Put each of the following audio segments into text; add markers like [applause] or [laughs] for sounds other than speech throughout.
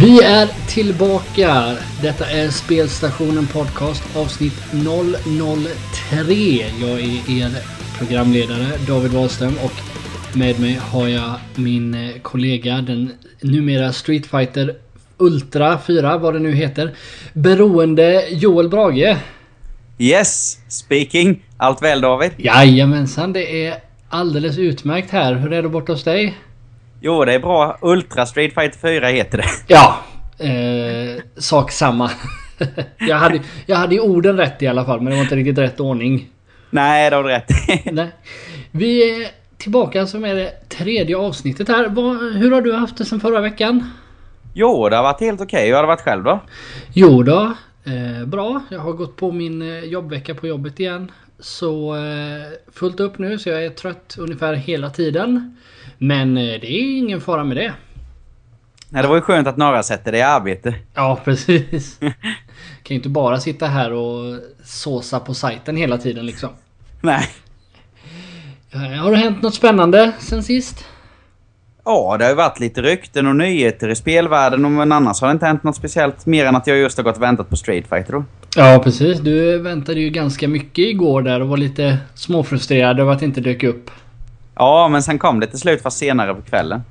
Vi är tillbaka. Detta är Spelstationen Podcast avsnitt 003. Jag är er programledare David Wahlström och med mig har jag min kollega den numera Street Fighter Ultra 4, vad det nu heter. Beroende Joel Brage. Yes, speaking. Allt väl David? Jajamensan, det är alldeles utmärkt här. Hur är det borta hos dig? Jo, det är bra. Ultra Street Fighter 4 heter det. Ja, eh, sak samma. [laughs] jag, hade, jag hade ju orden rätt i alla fall, men det var inte riktigt rätt ordning. Nej, det har du rätt [laughs] Nej. Vi är tillbaka som är det tredje avsnittet här. Hur har du haft det sen förra veckan? Jo, det har varit helt okej. Hur har det varit själv då? Jo då, eh, bra. Jag har gått på min eh, jobbvecka på jobbet igen. Så eh, fullt upp nu så jag är trött ungefär hela tiden. Men eh, det är ingen fara med det. Nej, det var ju skönt att några sätter det i arbete. Ja, [laughs] precis. kan ju inte bara sitta här och såsa på sajten hela tiden liksom. Nej. Eh, Har det hänt något spännande sen sist? Ja, det har ju varit lite rykten och nyheter i spelvärlden men annars har det inte hänt något speciellt mer än att jag just har gått och väntat på Street Fighter då. Ja, precis. Du väntade ju ganska mycket igår där och var lite småfrustrerad över att det inte dök upp. Ja, men sen kom det till slut fast senare på kvällen.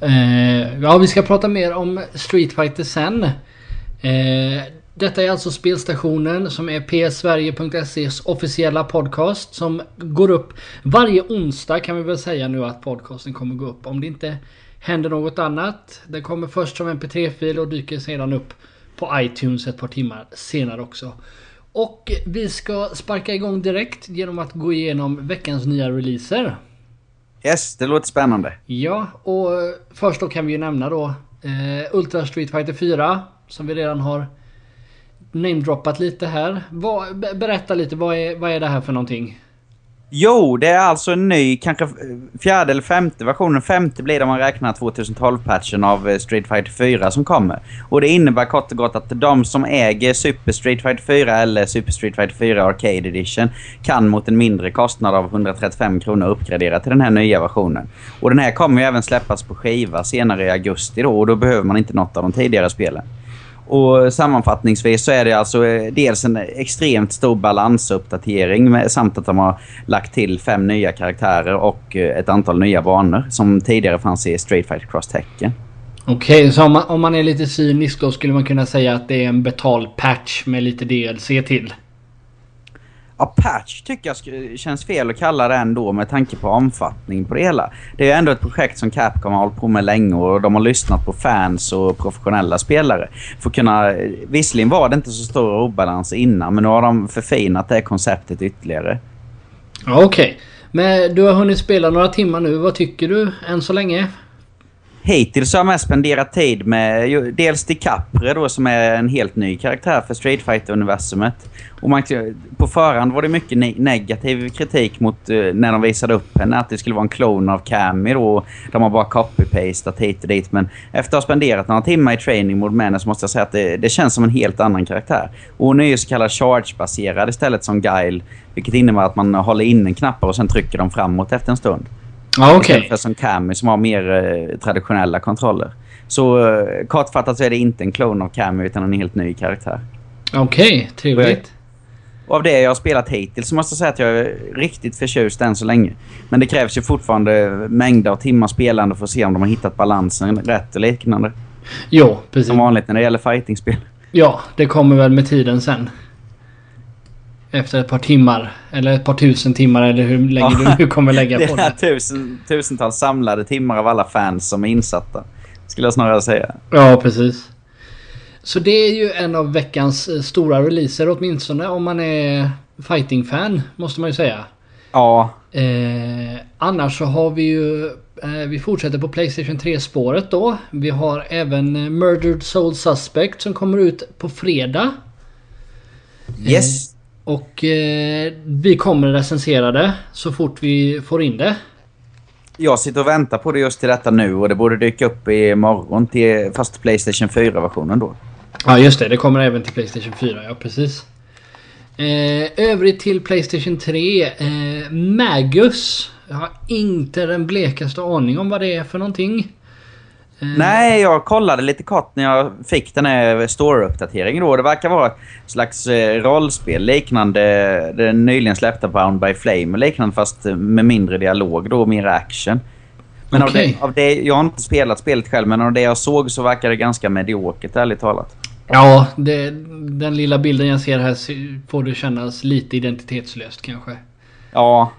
Eh, ja, vi ska prata mer om Street Fighter sen. Eh, detta är alltså spelstationen som är psverige.ses officiella podcast som går upp varje onsdag kan vi väl säga nu att podcasten kommer gå upp. Om det inte händer något annat. Den kommer först som mp3-fil och dyker sedan upp på iTunes ett par timmar senare också. Och vi ska sparka igång direkt genom att gå igenom veckans nya releaser. Yes, det låter spännande. Ja, och först då kan vi ju nämna då eh, Ultra Street Fighter 4 som vi redan har namedroppat lite här. Vad, berätta lite, vad är, vad är det här för någonting? Jo, det är alltså en ny, kanske eh, fjärde eller femte versionen. Femte blir det om man räknar 2012-patchen av eh, Street Fighter 4 som kommer. Och det innebär kort och gott att de som äger Super Street Fighter 4 eller Super Street Fighter 4 Arcade Edition kan mot en mindre kostnad av 135 kronor uppgradera till den här nya versionen. Och den här kommer ju även släppas på skiva senare i augusti då och då behöver man inte något av de tidigare spelen. Och sammanfattningsvis så är det alltså eh, dels en extremt stor balansuppdatering med, samt att de har lagt till fem nya karaktärer och eh, ett antal nya banor som tidigare fanns i Street Fighter Cross Tekken. Okej, så om man, om man är lite cynisk då skulle man kunna säga att det är en betalpatch med lite DLC till. Ja, patch tycker jag känns fel att kalla det ändå med tanke på omfattning på det hela. Det är ju ändå ett projekt som Capcom har hållit på med länge och de har lyssnat på fans och professionella spelare. För att kunna, visserligen var det inte så stor obalans innan men nu har de förfinat det konceptet ytterligare. Okej, Okej. Men du har hunnit spela några timmar nu. Vad tycker du än så länge? Hittills har jag mest spenderat tid med dels DiCaprio då som är en helt ny karaktär för Street fighter universumet Och man, på förhand var det mycket ne negativ kritik mot eh, när de visade upp henne att det skulle vara en klon av Cammy då. De har bara copy-pastat hit och dit men efter att ha spenderat några timmar i training mot henne så måste jag säga att det, det känns som en helt annan karaktär. Och hon är ju så kallad charge-baserad istället som Guile vilket innebär att man håller inne knappar och sen trycker de framåt efter en stund. Okej. Istället för som Cammy som har mer eh, traditionella kontroller. Så eh, kortfattat så är det inte en klon av Cammy utan en helt ny karaktär. Okej, trevligt. Och av det jag har spelat hittills så måste jag säga att jag är riktigt förtjust än så länge. Men det krävs ju fortfarande mängder av timmar spelande för att se om de har hittat balansen rätt och liknande. Jo, precis. Som vanligt när det gäller fightingspel. Ja, det kommer väl med tiden sen. Efter ett par timmar. Eller ett par tusen timmar eller hur länge du nu kommer lägga [laughs] det på det. tusen, tusentals samlade timmar av alla fans som är insatta. Skulle jag snarare säga. Ja, precis. Så det är ju en av veckans eh, stora releaser åtminstone om man är fighting-fan måste man ju säga. Ja, Eh, annars så har vi ju... Eh, vi fortsätter på Playstation 3-spåret då. Vi har även eh, Murdered Soul Suspect som kommer ut på fredag. yes. Och eh, vi kommer recensera det så fort vi får in det. Jag sitter och väntar på det just till detta nu och det borde dyka upp imorgon till fast Playstation 4-versionen då. Ja just det, det kommer även till Playstation 4, ja precis. Eh, övrigt till Playstation 3. Eh, Magus. Jag har inte den blekaste aning om vad det är för någonting. Eh. Nej, jag kollade lite kort när jag fick den här store-uppdateringen då. Det verkar vara ett slags eh, rollspel liknande det nyligen släppta Bound by Flame. Liknande fast med mindre dialog då, mer action. Men okay. av, det, av det, jag har inte spelat spelet själv, men av det jag såg så verkar det ganska mediokert, ärligt talat. Ja, det, den lilla bilden jag ser här får det kännas lite identitetslöst kanske. Ja.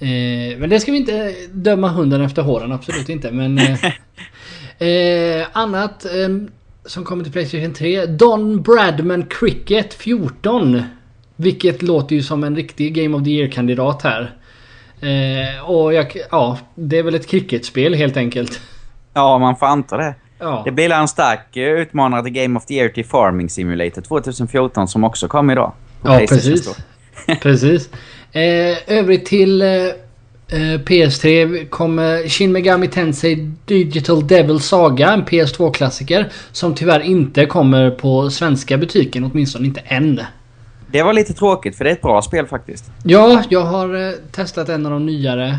Eh, men det ska vi inte döma hunden efter håren, absolut inte. Men... Eh, [laughs] eh, annat eh, som kommer till Playstation 3. Don Bradman Cricket 14. Vilket låter ju som en riktig Game of the Year-kandidat här. Eh, och jag, ja, det är väl ett cricketspel helt enkelt. Ja, man får anta det. Ja. Det blir en stark eh, utmanare till Game of the Year till Farming Simulator 2014 som också kom idag. Ja, precis. precis. [laughs] Eh, övrigt till eh, PS3 kommer Shin Megami Tensei Digital Devil Saga, en PS2-klassiker. Som tyvärr inte kommer på svenska butiken, åtminstone inte än. Det var lite tråkigt för det är ett bra spel faktiskt. Ja, jag har eh, testat en av de nyare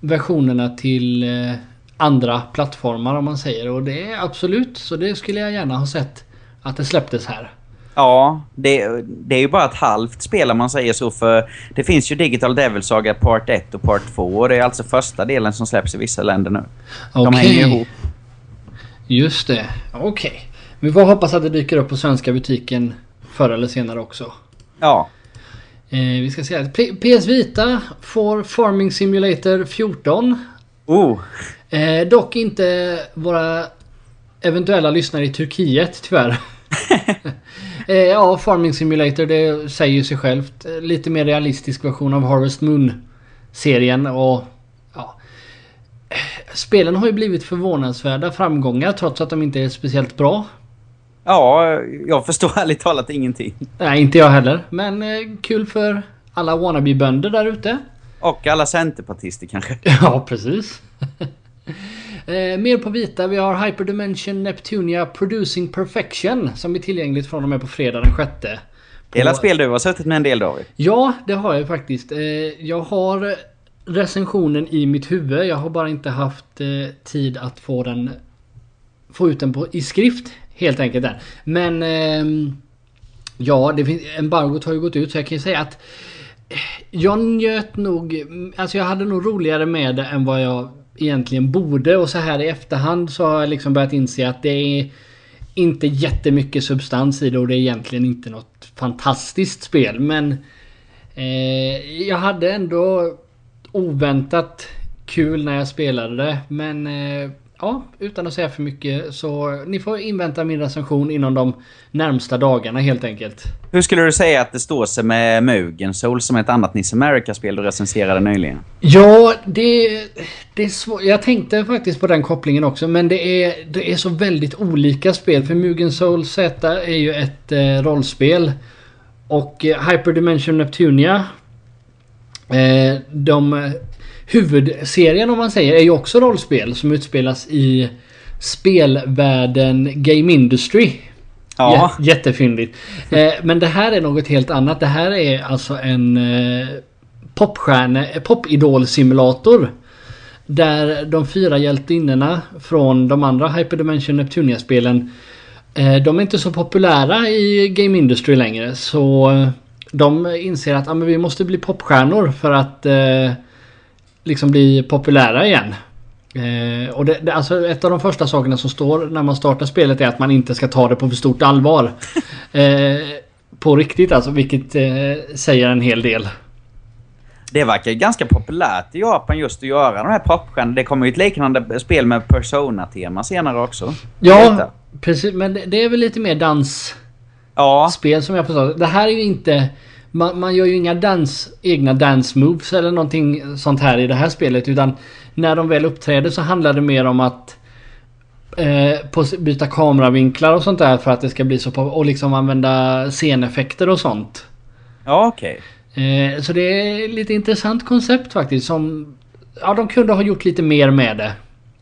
versionerna till eh, andra plattformar om man säger. Och det är absolut, så det skulle jag gärna ha sett att det släpptes här. Ja, det, det är ju bara ett halvt spel om man säger så för det finns ju Digital Devil Saga Part 1 och Part 2 och det är alltså första delen som släpps i vissa länder nu. Okay. De hänger ihop. Just det, okej. Okay. Vi får hoppas att det dyker upp på svenska butiken förr eller senare också. Ja. Eh, vi ska se här. PS Vita får Farming Simulator 14. Oh. Eh, dock inte våra eventuella lyssnare i Turkiet tyvärr. [laughs] eh, ja, Farming Simulator det säger sig självt. Lite mer realistisk version av Harvest Moon-serien och ja. Spelen har ju blivit förvånansvärda framgångar trots att de inte är speciellt bra. Ja, jag förstår ärligt talat ingenting. Nej, inte jag heller. Men eh, kul för alla wannabe-bönder där ute. Och alla centerpartister kanske. [laughs] Ja, precis. [laughs] eh, mer på vita. Vi har Hyperdimension Neptunia Producing Perfection som är tillgängligt från och med på fredag den sjätte. På... Hela spel du har suttit med en del David. Ja, det har jag faktiskt. Eh, jag har recensionen i mitt huvud. Jag har bara inte haft eh, tid att få den få ut den på, i skrift helt enkelt där. Men eh, ja, det finns, embargot har ju gått ut så jag kan ju säga att jag njöt nog, alltså jag hade nog roligare med det än vad jag egentligen borde och så här i efterhand så har jag liksom börjat inse att det är inte jättemycket substans i det och det är egentligen inte något fantastiskt spel. Men eh, jag hade ändå oväntat kul när jag spelade det men eh, ja, utan att säga för mycket så ni får invänta min recension inom de närmsta dagarna helt enkelt. Hur skulle du säga att det står sig med Mugen Soul som ett annat Niss America-spel du recenserade nyligen? Ja, det, det är svårt. Jag tänkte faktiskt på den kopplingen också men det är, det är så väldigt olika spel för Mugen Soul Z är ju ett eh, rollspel och eh, Hyperdimension Neptunia eh, de huvudserien om man säger är ju också rollspel som utspelas i spelvärlden Game Industry. Ja. jättefyndigt. Eh, men det här är något helt annat. Det här är alltså en eh, popstjärne, popidol-simulator. Där de fyra hjältinnorna från de andra Hyperdimension Neptunia-spelen eh, De är inte så populära i Game Industry längre så eh, de inser att ah, men vi måste bli popstjärnor för att eh, liksom bli populära igen. Eh, och det, det, alltså ett av de första sakerna som står när man startar spelet är att man inte ska ta det på för stort allvar. [laughs] Eh, på riktigt alltså, vilket eh, säger en hel del. Det verkar ganska populärt i Japan just att göra de här popstjärnorna. Det kommer ju ett liknande spel med Persona-tema senare också. Ja, precis. Men det, det, är väl lite mer dans... Ja. Spel som jag förstår. Det här är ju inte man, man gör ju inga dans, egna dance moves eller någonting sånt här i det här spelet. Utan när de väl uppträder så handlar det mer om att eh, byta kameravinklar och sånt där för att det ska bli så på, Och liksom använda sceneffekter och sånt. Ja, okej. Okay. Eh, så det är lite intressant koncept faktiskt som Ja, de kunde ha gjort lite mer med det.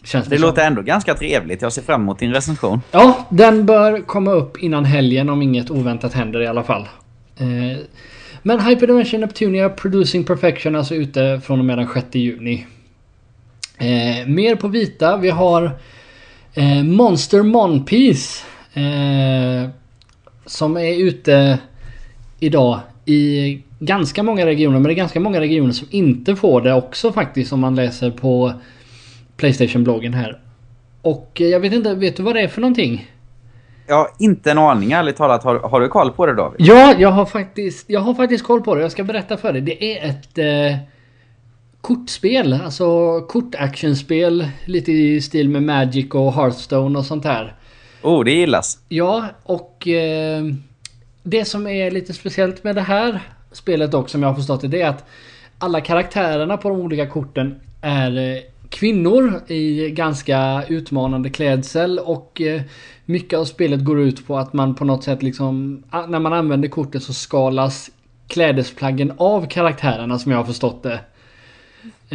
Känns det, Det låter ändå ganska trevligt. Jag ser fram emot din recension. Ja, den bör komma upp innan helgen om inget oväntat händer i alla fall. Eh, men Hyperdimension Neptunia Producing Perfection är alltså ute från och med den 6 juni. Eh, mer på vita. Vi har eh, Monster Monpiece. Eh, som är ute idag i ganska många regioner. Men det är ganska många regioner som inte får det också faktiskt om man läser på Playstation-bloggen här. Och eh, jag vet inte, vet du vad det är för någonting? Jag har inte en aning ärligt talat. Har, har du koll på det David? Ja, jag har faktiskt, jag har faktiskt koll på det. Jag ska berätta för dig. Det är ett eh, kortspel. Alltså kortactionspel. Lite i stil med Magic och Hearthstone och sånt här. Oh, det gillas. Ja, och eh, det som är lite speciellt med det här spelet också som jag har förstått det, det är att alla karaktärerna på de olika korten är eh, kvinnor i ganska utmanande klädsel och eh, mycket av spelet går ut på att man på något sätt liksom när man använder kortet så skalas klädesplaggen av karaktärerna som jag har förstått det.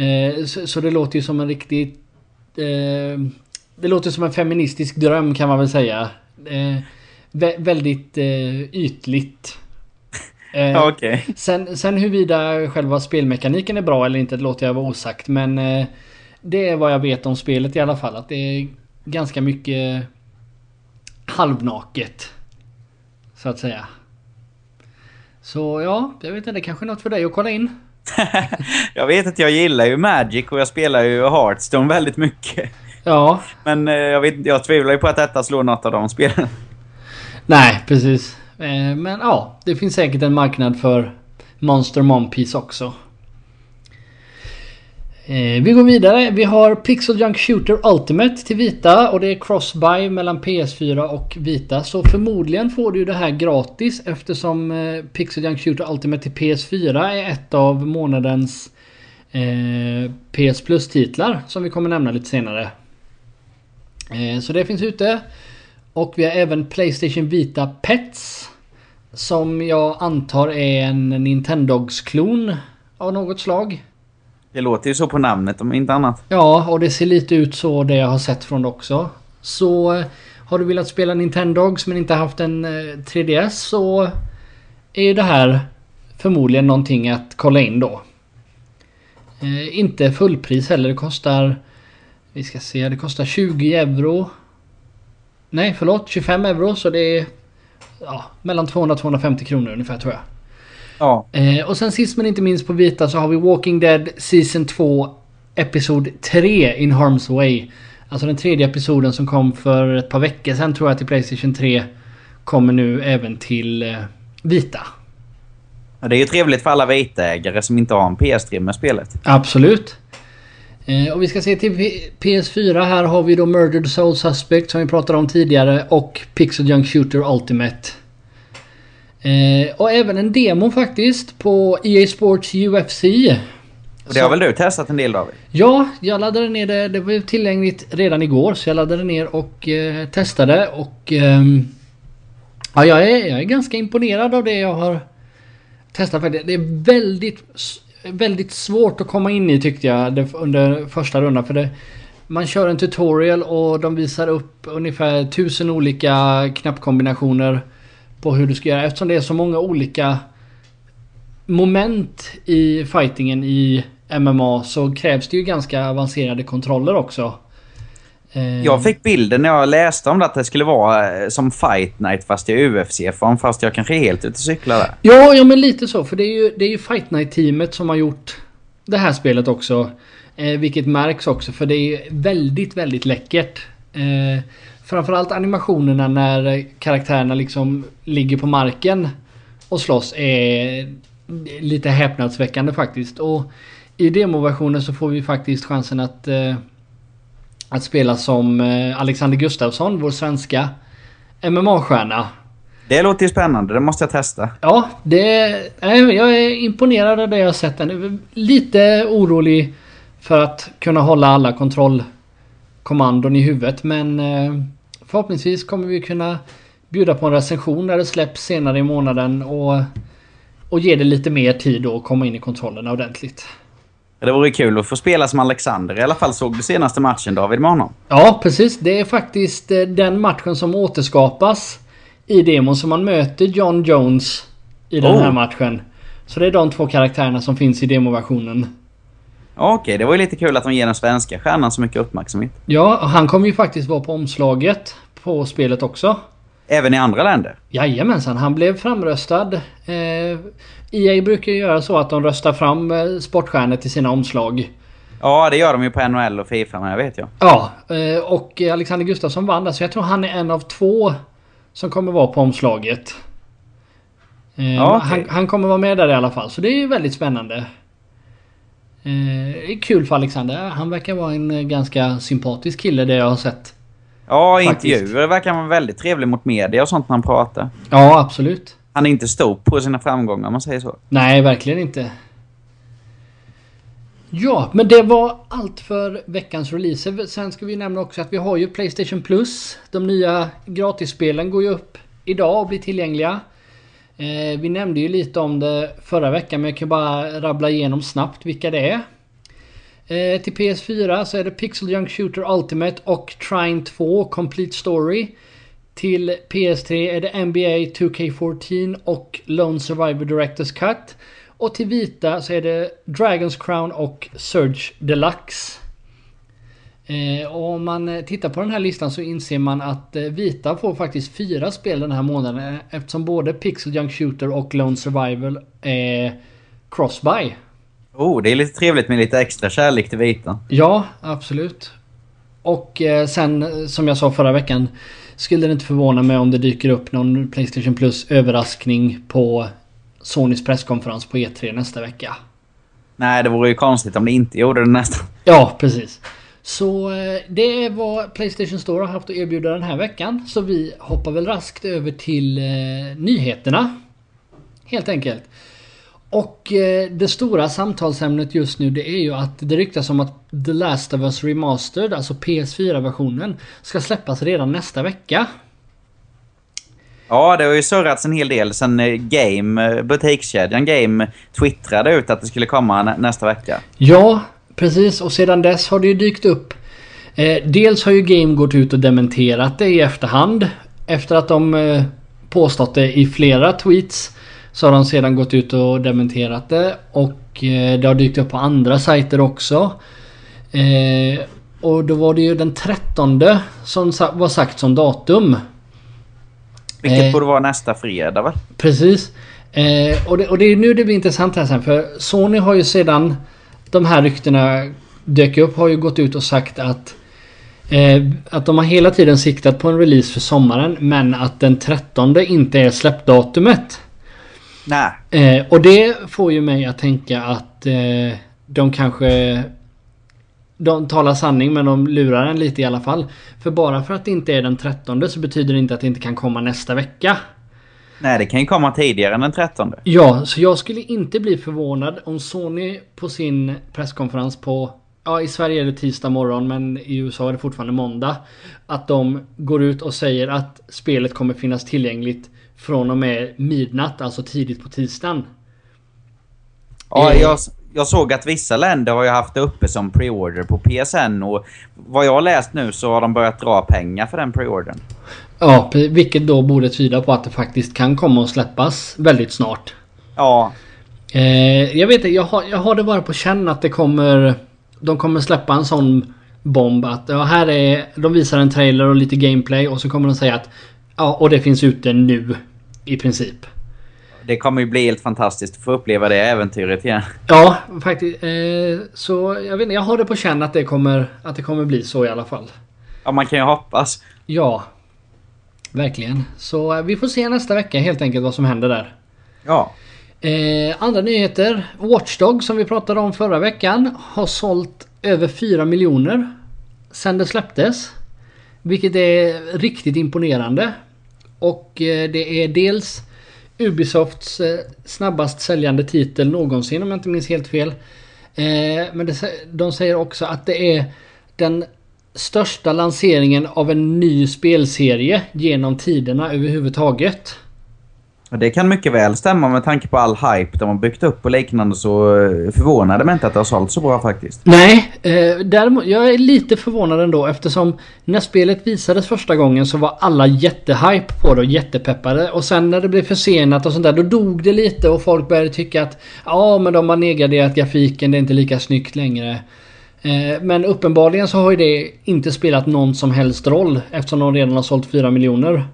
Eh, så, det låter ju som en riktigt eh, det låter som en feministisk dröm kan man väl säga. Vä väldigt ytligt. [laughs] Eh, okej. sen, sen huruvida själva spelmekaniken är bra eller inte det låter jag vara osagt. Men eh, det är vad jag vet om spelet i alla fall. Att det är ganska mycket halvnaket. Så att säga. Så ja, jag vet inte. Det kanske är något för dig att kolla in. [laughs] jag vet att jag gillar ju Magic och jag spelar ju Hearthstone väldigt mycket. Ja, Men eh, jag, vet, jag tvivlar ju på att detta slår något av de spelen. nej precis. Eh, men ja, det finns säkert en marknad för Monster Monpiece också. Eh, vi går vidare. Vi har Pixel Junk Shooter Ultimate till vita och det är cross-buy mellan PS4 och vita. Så förmodligen får du det här gratis eftersom eh, Pixel Junk Shooter Ultimate till PS4 är ett av månadens eh, PS Plus-titlar som vi kommer nämna lite senare. Eh, så det finns ute. Och vi har även Playstation Vita Pets. Som jag antar är en Nintendogs-klon av något slag. Det låter ju så på namnet om inte annat. Ja, och det ser lite ut så det jag har sett från det också. Så eh, har du velat spela Nintendogs men inte haft en eh, 3DS så är ju det här förmodligen någonting att kolla in då. Eh, inte fullpris heller. Det kostar... Vi ska se, det kostar 20 euro. Nej, förlåt. 25 euro så det är... Ja, mellan 200 och 250 kronor ungefär tror jag. Ja. Eh, och sen sist men inte minst på vita så har vi Walking Dead Season 2 Episod 3 In Harm's Way. Alltså den tredje episoden som kom för ett par veckor sedan tror jag till Playstation 3. Kommer nu även till eh, vita. Ja, Det är ju trevligt för alla vitaägare som inte har en PS3 med spelet. Absolut. Eh, och vi ska se till P- PS4 här har vi då Murdered Soul Suspect som vi pratade om tidigare och Pixel Junk Shooter Ultimate. Eh, och även en demo faktiskt på EA Sports UFC. Och det har väl du testat en del David? Ja, jag laddade ner det. Det var tillgängligt redan igår så jag laddade ner och eh, testade och... ehm, ja, jag är, jag är ganska imponerad av det jag har testat faktiskt. Det är väldigt, väldigt svårt att komma in i tyckte jag under första rundan. För det, man kör en tutorial och de visar upp ungefär tusen olika knappkombinationer på hur du ska göra. Eftersom det är så många olika moment i fightingen i MMA så krävs det ju ganska avancerade kontroller också. Eh, Jag fick bilden när jag läste om det att det skulle vara eh, som Fight Night fast i UFC-form. Fast jag kanske är helt ute och cyklar där. Ja, ja men lite så. För det är ju, det är ju Fight Night-teamet som har gjort det här spelet också. Eh, vilket märks också för det är väldigt, väldigt läckert. Eh, framförallt animationerna när karaktärerna liksom ligger på marken och slåss är lite häpnadsväckande faktiskt. Och i demoversionen så får vi faktiskt chansen att eh, att spela som eh, Alexander Gustafsson, vår svenska MMA-stjärna. Det låter ju spännande. Det måste jag testa. Ja, det... Jag är imponerad av det jag har sett. Lite orolig för att kunna hålla alla kontrollkommandon i huvudet. Men eh, förhoppningsvis kommer vi kunna bjuda på en recension när det släpps senare i månaden och, och ge det lite mer tid då att komma in i kontrollerna ordentligt. Det vore kul att få spela som Alexander. I alla fall såg du senaste matchen David med honom. Ja, precis. Det är faktiskt eh, den matchen som återskapas i demon. Så man möter John Jones i den Oh. här matchen. Så det är de två karaktärerna som finns i demoversionen. Okej, det var ju lite kul att de ger den svenska stjärnan så mycket uppmärksamhet. Ja, och han kommer ju faktiskt vara på omslaget på spelet också. Även i andra länder. Jajamensan, han blev framröstad. Eh, EA brukar ju göra så att de röstar fram eh, sportstjärnor till sina omslag. Ja, det gör de ju på NHL och Fifa, men jag vet jag. Ja, eh, och Alexander Gustafsson vann där, så jag tror han är en av två som kommer vara på omslaget. Eh, Ja, okej. han, han kommer vara med där i alla fall, så det är ju väldigt spännande. Eh, det är kul för Alexander. Han verkar vara en eh, ganska sympatisk kille det jag har sett. Ja, Faktiskt. intervjuer verkar han vara väldigt trevlig mot media och sånt när han pratar. Ja, absolut. Han är inte stor på sina framgångar om man säger så. Nej, verkligen inte. Ja, men det var allt för veckans releaser. Sen ska vi nämna också att vi har ju Playstation Plus. De nya gratisspelen går ju upp idag och blir tillgängliga. Eh, vi nämnde ju lite om det förra veckan men jag kan bara rabbla igenom snabbt vilka det är. Eh, till PS4 så är det Pixel Junk Shooter Ultimate och Trine 2 Complete Story. Till PS3 är det NBA 2K14 och Lone Survivor Directors Cut. Och till Vita så är det Dragon's Crown och Surge Deluxe. Eh, och om man eh, tittar på den här listan så inser man att eh, Vita får faktiskt fyra spel den här månaden eftersom både Pixel Junk Shooter och Lone Survival är crossbuy. Oh, det är lite trevligt med lite extra kärlek till vita. Ja, absolut. Och sen som jag sa förra veckan skulle det inte förvåna mig om det dyker upp någon Playstation Plus överraskning på Sonys presskonferens på E3 nästa vecka. Nej, det vore ju konstigt om det inte gjorde det nästan. Ja, precis. Så eh, det är vad Playstation Store har haft att erbjuda den här veckan. Så vi hoppar väl raskt över till eh, nyheterna. Helt enkelt. Och eh, det stora samtalsämnet just nu det är ju att det ryktas om att The Last of Us Remastered, alltså PS4-versionen, ska släppas redan nästa vecka. Ja, det har ju surrats en hel del sen Game, butikskedjan Game, twittrade ut att det skulle komma nä nästa vecka. Ja, precis. Och sedan dess har det ju dykt upp. Eh, dels har ju Game gått ut och dementerat det i efterhand. Efter att de eh, påstått det i flera tweets. Så har de sedan gått ut och dementerat det. Och eh, det har dykt upp på andra sajter också. Eh, och då var det ju den 13 som var sagt som datum. Vilket Eh. borde vara nästa fredag va? Precis. Eh, och, det, och det är nu det blir intressant här sen för Sony har ju sedan de här ryktena dök upp har ju gått ut och sagt att eh, att de har hela tiden siktat på en release för sommaren men att den 13 inte är släppdatumet. Nej. Eh, och det får ju mig att tänka att eh, de kanske de talar sanning men de lurar en lite i alla fall. För bara för att det inte är den 13 så betyder det inte att det inte kan komma nästa vecka. Nej, det kan ju komma tidigare än den 13. Ja, så jag skulle inte bli förvånad om Sony på sin presskonferens på Ja, i Sverige är det tisdag morgon men i USA är det fortfarande måndag. Att de går ut och säger att spelet kommer finnas tillgängligt från och med midnatt, alltså tidigt på tisdagen. Ja, Eh. jag, jag såg att vissa länder har ju haft det uppe som preorder på PSN och vad jag har läst nu så har de börjat dra pengar för den preordern. Ja, vilket då borde tyda på att det faktiskt kan komma att släppas väldigt snart. Ja, Eh, jag vet inte, jag har, jag har det bara på känn att det kommer... De kommer släppa en sån bomb att ja, här är... De visar en trailer och lite gameplay och så kommer de säga att ja, och det finns ute nu. I princip. det kommer ju bli helt fantastiskt att få uppleva det äventyret igen. Ja, faktiskt. Eh, så jag vet inte, jag har det på känn att det kommer, att det kommer bli så i alla fall. Ja, man kan ju hoppas. Ja. Verkligen. Så eh, vi får se nästa vecka helt enkelt vad som händer där. Ja. Eh, andra nyheter. Watchdog som vi pratade om förra veckan har sålt över 4 miljoner sen det släpptes. Vilket är riktigt imponerande. Och eh, det är dels Ubisofts eh, snabbast säljande titel någonsin om jag inte minns helt fel. Men de säger också att det är den största lanseringen av en ny spelserie genom tiderna överhuvudtaget. Det kan mycket väl stämma med tanke på all hype de har byggt upp och liknande så eh, förvånade mig inte att det har sålt så bra faktiskt. Nej, eh, däremot, jag är lite förvånad ändå eftersom när spelet visades första gången så var alla jättehype på det och jättepeppade. Och sen när det blev försenat och sånt där då dog det lite och folk började tycka att ja men de har nedgraderat grafiken, det är inte lika snyggt längre. Eh, men uppenbarligen så har ju det inte spelat någon som helst roll eftersom de redan har sålt 4 miljoner.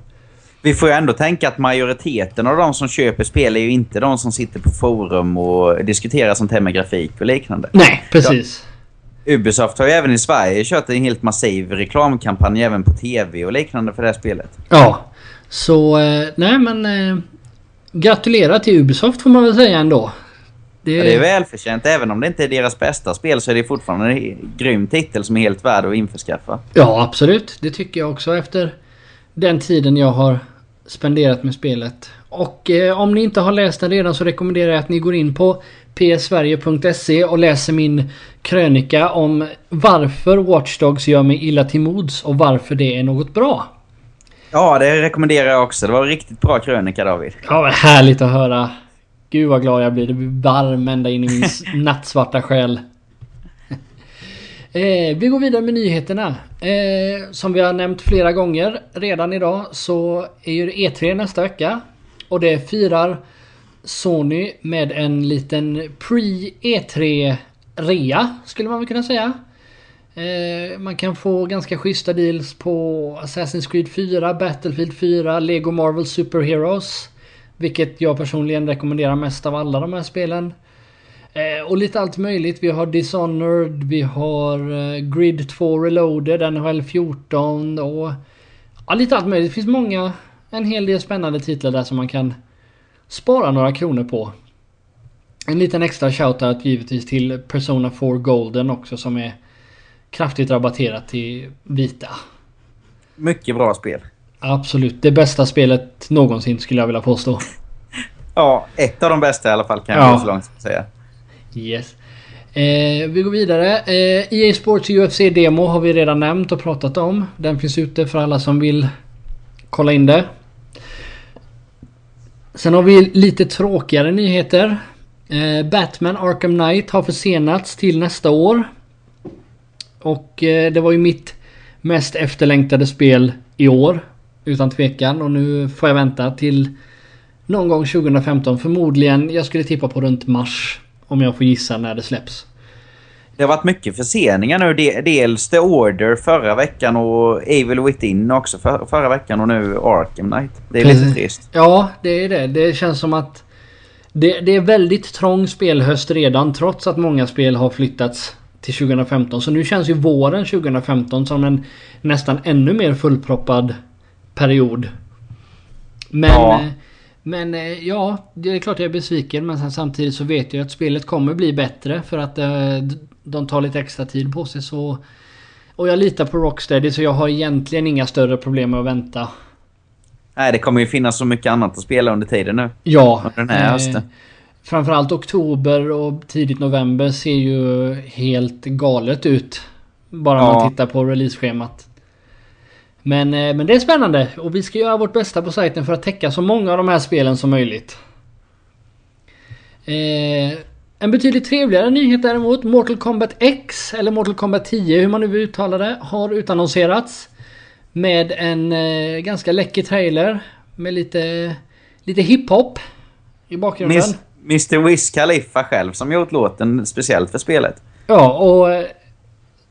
Vi får ju ändå tänka att majoriteten av de som köper spel är ju inte de som sitter på forum och diskuterar sånt här med grafik och liknande. Nej, precis. Ja, Ubisoft har ju även i Sverige kört en helt massiv reklamkampanj även på tv och liknande för det här spelet. Ja, så eh, nej men eh, gratulerar till Ubisoft får man väl säga ändå. Det... Ja, det är välförtjänt. Även om det inte är deras bästa spel så är det fortfarande en grym titel som är helt värd att införskaffa. Ja, absolut. Det tycker jag också efter den tiden jag har spenderat med spelet. Och eh, om ni inte har läst den redan så rekommenderar jag att ni går in på psverige.se och läser min krönika om varför Watchdogs gör mig illa till mods och varför det är något bra. Ja, det rekommenderar jag också. Det var en riktigt bra krönika David. Ja, härligt att höra. Gud vad glad jag blir. Det blir varm ända in i min [laughs] nattsvarta själ. Eh, vi går vidare med nyheterna. Eh, som vi har nämnt flera gånger redan idag så är ju E3 nästa vecka. Och det firar Sony med en liten pre-E3 rea skulle man väl kunna säga. Eh, man kan få ganska schyssta deals på Assassin's Creed 4, Battlefield 4, Lego Marvel Super Heroes. Vilket jag personligen rekommenderar mest av alla de här spelen. Eh, och lite allt möjligt. Vi har Dishonored, vi har eh, Grid 2 Reloaded, NHL 14 och... Ja, lite allt möjligt. Det finns många, en hel del spännande titlar där som man kan spara några kronor på. En liten extra shoutout givetvis till Persona 4 Golden också som är kraftigt rabatterat till vita. Mycket bra spel. Absolut. Det bästa spelet någonsin skulle jag vilja påstå. ja, ett av de bästa i alla fall kan jag ja. gå så långt som säga. Yes. Eh, vi går vidare. Eh, EA Sports UFC-demo har vi redan nämnt och pratat om. Den finns ute för alla som vill kolla in det. Sen har vi lite tråkigare nyheter. Eh, Batman Arkham Knight har försenats till nästa år. Och eh, det var ju mitt mest efterlängtade spel i år. Utan tvekan. Och nu får jag vänta till någon gång 2015. Förmodligen, jag skulle tippa på runt mars. Om jag får gissa när det släpps. Det har varit mycket förseningar nu. Dels The Order förra veckan och Evil Within också för, förra veckan och nu Arkham Knight. Det är Precis. lite trist. Ja, det är det. Det känns som att det, det, är väldigt trång spelhöst redan trots att många spel har flyttats till 2015. Så nu känns ju våren 2015 som en nästan ännu mer fullproppad period. Men... Ja. Men eh, ja, det är klart jag är besviken men samtidigt så vet jag att spelet kommer bli bättre för att eh, de tar lite extra tid på sig så... Och jag litar på Rocksteady så jag har egentligen inga större problem med att vänta. Nej, det kommer ju finnas så mycket annat att spela under tiden nu. Ja. Under den här eh, Framförallt oktober och tidigt november ser ju helt galet ut. Bara ja. man tittar på releaseschemat. Men, eh, men det är spännande och vi ska göra vårt bästa på sajten för att täcka så många av de här spelen som möjligt. Eh, en betydligt trevligare nyhet däremot. Mortal Kombat X, eller Mortal Kombat 10 hur man nu vill uttala det, har utannonserats. Med en eh, ganska läcker trailer. Med lite, lite hiphop i bakgrunden. Miss, Mr Wiz Khalifa själv som gjort låten speciellt för spelet. Ja, och eh,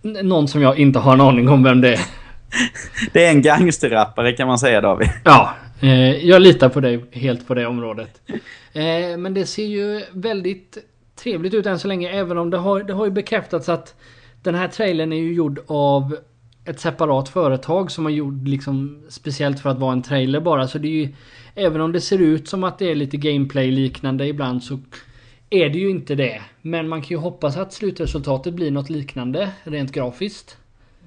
någon som jag inte har en aning om vem det är. [laughs] det är en gangsterrappare kan man säga David. Ja, eh, jag litar på dig helt på det området. Eh, men det ser ju väldigt trevligt ut än så länge även om det har, det har ju bekräftats att den här trailern är ju gjord av ett separat företag som har gjort liksom speciellt för att vara en trailer bara. Så det är ju Även om det ser ut som att det är lite gameplay liknande ibland så är det ju inte det. Men man kan ju hoppas att slutresultatet blir något liknande rent grafiskt.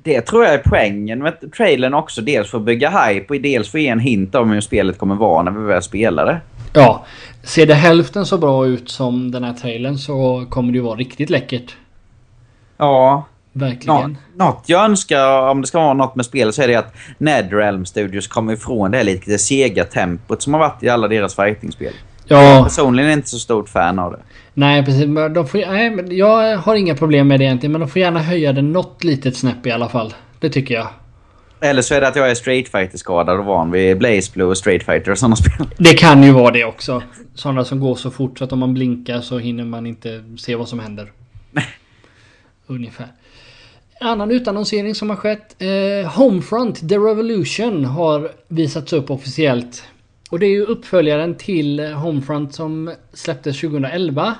Det tror jag är poängen med trailern också. Dels för att bygga hype och dels för att ge en hint om hur spelet kommer vara när vi väl spelar det. Ja. Ser det hälften så bra ut som den här trailern så kommer det ju vara riktigt läckert. Ja. Verkligen. Nå, något jag önskar, om det ska vara något med spel, så är det att Netherrealm Studios kommer ifrån det här lite sega tempot som har varit i alla deras fightingspel. Ja. Personligen är jag inte så stort fan av det. Nej precis. Men De får, nej, jag har inga problem med det egentligen. Men de får gärna höja det något litet snäpp i alla fall. Det tycker jag. Eller så är det att jag är Street fighter skadad och van vid Blaze Blue och Street Fighter och sådana spel. [laughs] Det kan ju vara det också. Sådana som går så fort så att om man blinkar så hinner man inte se vad som händer. [laughs] Ungefär. En annan utannonsering som har skett. Eh, Homefront The Revolution har visats upp officiellt. Och det är ju uppföljaren till Homefront som släpptes 2011.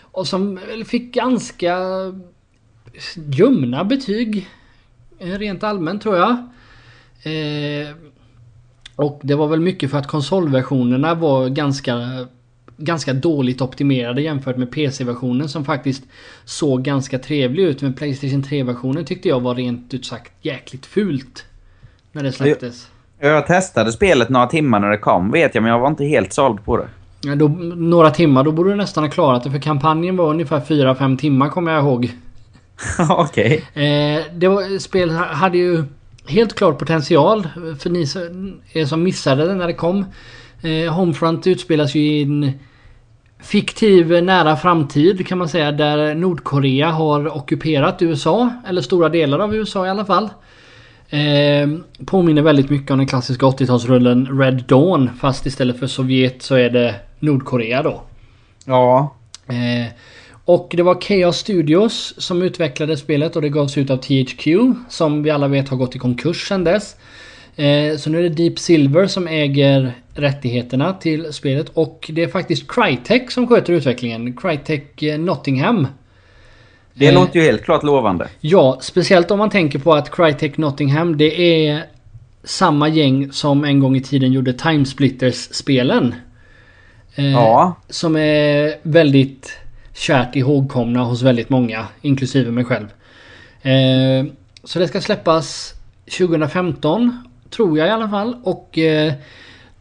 Och som fick ganska ljumna betyg. eh, Rent allmänt tror jag. Eh, och det var väl mycket för att konsolversionerna var ganska ganska dåligt optimerade jämfört med PC-versionen som faktiskt såg ganska trevlig ut. Men Playstation 3-versionen tyckte jag var rent ut sagt jäkligt fult. När det släpptes. Jag testade spelet några timmar när det kom, vet jag, men jag var inte helt såld på det. Ja, då, några timmar, då borde du nästan ha klarat det. För kampanjen var ungefär 4-5 timmar kommer jag ihåg. [laughs] Okej. Eh, det var, spel hade ju helt klart potential. För ni er som missade det när det kom. Eh, Homefront utspelas ju i en fiktiv nära framtid kan man säga. Där Nordkorea har ockuperat USA. Eller stora delar av USA i alla fall. Eh, påminner väldigt mycket om den klassiska 80-talsrullen Red Dawn. Fast istället för Sovjet så är det Nordkorea då. Ja. Eh, och det var Chaos Studios som utvecklade spelet och det gavs ut av THQ. Som vi alla vet har gått i konkurs sedan dess. Eh, så nu är det Deep Silver som äger rättigheterna till spelet. Och det är faktiskt Crytek som sköter utvecklingen. Crytek eh, Nottingham. Det Eh, låter ju helt klart lovande. Ja, speciellt om man tänker på att Crytek Nottingham det är samma gäng som en gång i tiden gjorde Timesplitters-spelen. Eh, Ja. Som är väldigt kärt ihågkomna hos väldigt många, inklusive mig själv. Eh, så det ska släppas 2015, tror jag i alla fall. Och eh,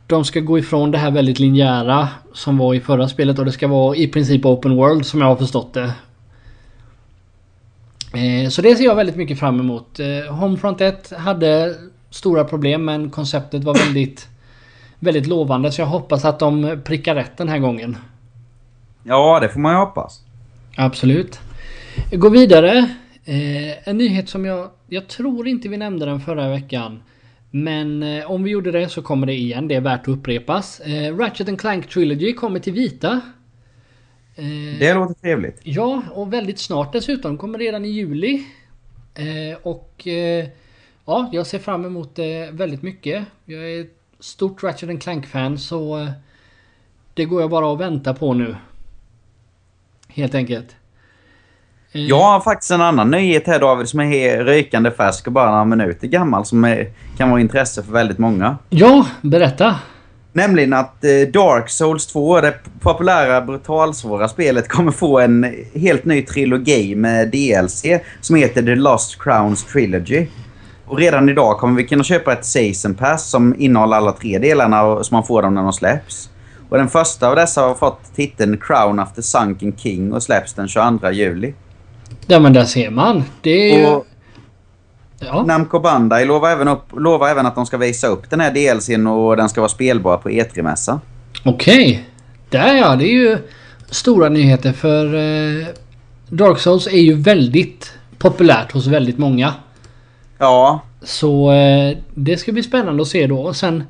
de ska gå ifrån det här väldigt linjära som var i förra spelet och det ska vara i princip open world som jag har förstått det. Eh, Så det ser jag väldigt mycket fram emot. Eh, Homefront 1 hade stora problem men konceptet var väldigt Väldigt lovande så jag hoppas att de prickar rätt den här gången. Ja, det får man ju hoppas. Absolut. Gå vidare. Eh, en nyhet som jag... Jag tror inte vi nämnde den förra veckan. Men om vi gjorde det så kommer det igen. Det är värt att upprepas. Ratchet and Clank Trilogy kommer till Vita. Eh, Det låter trevligt. Ja, och väldigt snart dessutom. Kommer redan i juli. Eh, och eh, ja, jag ser fram emot det väldigt mycket. Jag är ett stort Ratchet Clank-fan så det går jag bara att vänta på nu. Helt enkelt. Jag har faktiskt en annan nyhet här David som är rykande färsk och bara några minuter gammal som är, kan vara intresse för väldigt många. Ja, berätta. Nämligen att eh, Dark Souls 2, det populära brutalsvåra spelet, [laughs] kommer få en helt ny trilogi med DLC som heter The Lost Crowns Trilogy. Och redan idag kommer vi kunna köpa ett Season Pass som innehåller alla tre delarna och så man får dem när de släpps. Och den första av dessa har fått titeln Crown the Sunken King och släpps den 22 juli. Ja men där ser man. Det är ju... Och Ja. Namco Bandai lovar även, upp, lovar även att de ska visa upp den här DLCn och den ska vara spelbar på E3-mässa. Okej. Där ja, det är ju stora nyheter för eh, Dark Souls är ju väldigt populärt hos väldigt många. Ja, Så eh, det ska bli spännande att se då. Och sen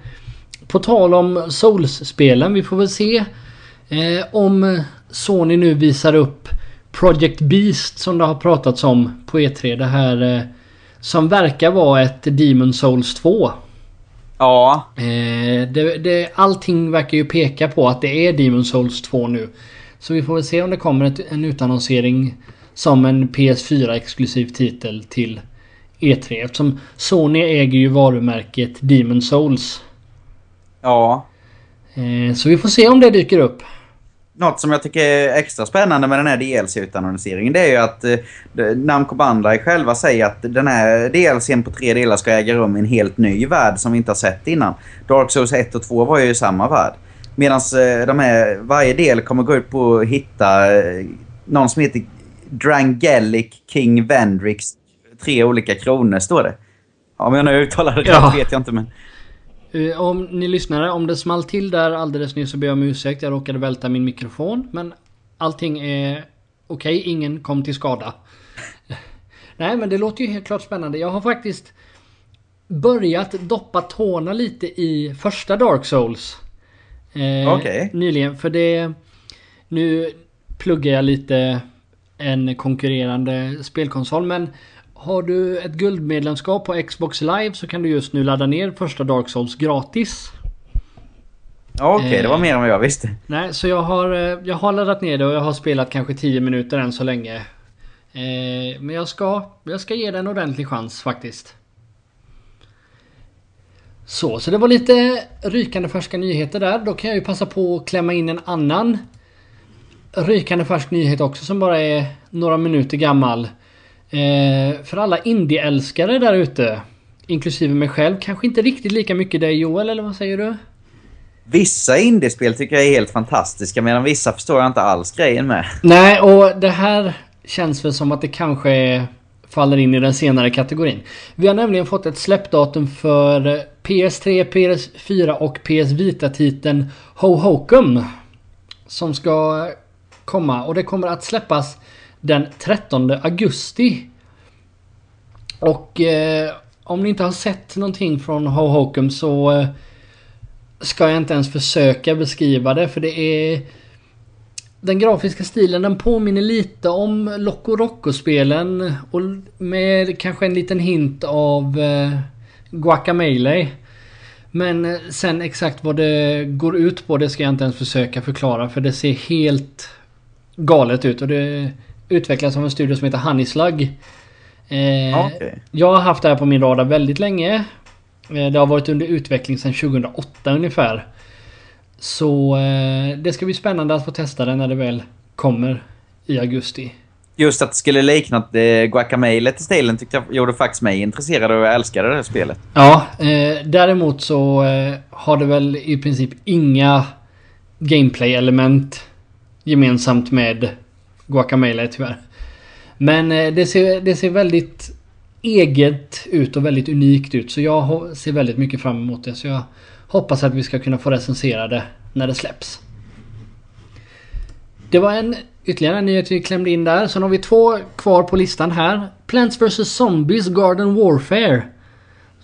på tal om Souls-spelen. Vi får väl se eh, om Sony nu visar upp Project Beast som det har pratats om på E3. Det här eh, som verkar vara ett Demon Souls 2. ja, Eh, det, det, allting verkar ju peka på att det är Demon Souls 2 nu. Så vi får väl se om det kommer ett, en utannonsering som en PS4 exklusiv titel till E3. Eftersom Sony äger ju varumärket Demon Souls. ja. Eh, så vi får se om det dyker upp. Något som jag tycker är extra spännande med den här DLC-utannonseringen det är ju att eh, Namco Bandai själva säger att den här DLCn på tre delar ska äga rum i en helt ny värld som vi inte har sett innan. Dark Souls 1 och 2 var ju i samma värld. Medan eh, de här, varje del kommer gå ut på att hitta eh, någon som heter Drangelic King Vendrix tre olika kronor, står det. Om jag nu uttalar det Ja. rätt vet jag inte, men... Eh, Om ni lyssnare, om det small till där alldeles nyss så ber jag om ursäkt. Jag råkade välta min mikrofon. Men allting är okej, ingen kom till skada. [laughs] Nej men det låter ju helt klart spännande. Jag har faktiskt börjat doppa tårna lite i första Dark Souls. Eh, Okej. Nyligen, för det... Nu pluggar jag lite en konkurrerande spelkonsol men har du ett guldmedlemskap på Xbox Live så kan du just nu ladda ner första Dark Souls gratis. Ja, Okej, det var Eh. mer än vad jag visste. Nej, så jag har, eh, jag har laddat ner det och jag har spelat kanske 10 minuter än så länge. Eh, men jag ska, jag ska ge det en ordentlig chans faktiskt. Så, så det var lite rykande färska nyheter där. Då kan jag ju passa på att klämma in en annan rykande färsk nyhet också som bara är några minuter gammal. Eh, för alla indie-älskare där ute, inklusive mig själv, kanske inte riktigt lika mycket dig Joel, eller vad säger du? Vissa indiespel tycker jag är helt fantastiska, medan vissa förstår jag inte alls grejen med. Nej, och det här känns väl som att det kanske faller in i den senare kategorin. Vi har nämligen fått ett släppdatum för PS3, PS4 och PS Vita-titeln Ho Hokum. Som ska komma och det kommer att släppas den 13 augusti. Och eh, om ni inte har sett någonting från Ho Hokum så eh, ska jag inte ens försöka beskriva det för det är den grafiska stilen den påminner lite om Loco Roco-spelen och med kanske en liten hint av eh, Guacamelee. Men eh, sen exakt vad det går ut på det ska jag inte ens försöka förklara för det ser helt galet ut och det utvecklas av en studio som heter Honeyslug. Eh, okej. Jag har haft det här på min radar väldigt länge. Eh, Det har varit under utveckling sedan 2008 ungefär. Så eh, det ska bli spännande att få testa det när det väl kommer i augusti. Just att det skulle likna eh, Guacamole till stilen tyckte jag gjorde faktiskt mig intresserad och jag älskade det här spelet. Ja, eh, däremot så eh, har det väl i princip inga gameplay-element gemensamt med Guacamele tyvärr. Men eh, det, ser, det ser väldigt eget ut och väldigt unikt ut. Så jag ser väldigt mycket fram emot det. Så jag hoppas att vi ska kunna få recensera det när det släpps. Det var en ytterligare en nyhet vi klämde in där. Sen har vi två kvar på listan här. Plants vs Zombies Garden Warfare.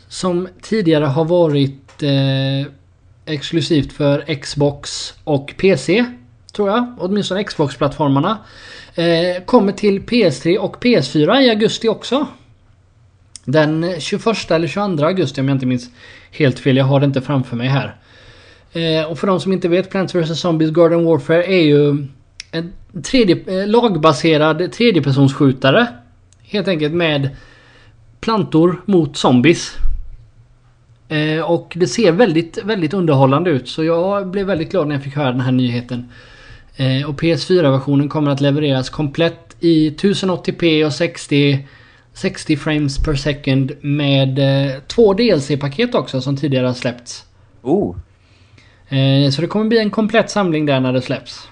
Som tidigare har varit eh, exklusivt för Xbox och PC. Tror jag. Åtminstone Xbox-plattformarna. Eh, kommer till PS3 och PS4 i augusti också. Den 21 eller 22 augusti om jag inte minns helt fel. Jag har det inte framför mig här. Eh, och för de som inte vet Plants vs Zombies Garden Warfare är ju en tredje, eh, lagbaserad tredjepersonsskjutare. Helt enkelt med plantor mot zombies. Eh, och det ser väldigt, väldigt underhållande ut. Så jag blev väldigt glad när jag fick höra den här nyheten. Eh, och PS4-versionen kommer att levereras komplett i 1080p och 60, 60 frames per second med eh, två DLC-paket också som tidigare har släppts. Oh, Eh, så det kommer bli en komplett samling där när det släpps.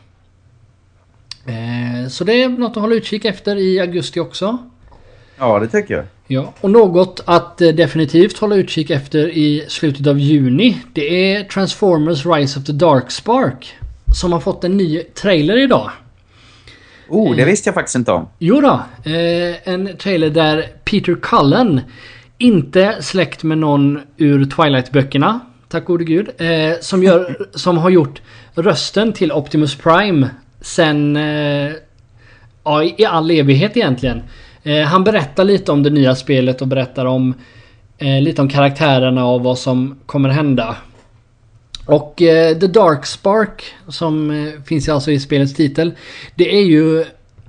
Så det är något att hålla utkik efter i augusti också. ja det tycker jag. Ja, och något att definitivt hålla utkik efter i slutet av juni. Det är Transformers Rise of the Darkspark. Som har fått en ny trailer idag. Oh, det visste jag faktiskt inte om. Jo då, eh, en trailer där Peter Cullen, inte släkt med någon ur Twilight-böckerna, tack gode gud, eh, som, gör, [laughs] som har gjort rösten till Optimus Prime sen eh, ja, i all evighet egentligen. Eh, han berättar lite om det nya spelet och berättar om eh, lite om karaktärerna och vad som kommer hända. Och eh, The Dark Spark som eh, finns alltså i spelets titel. Det är ju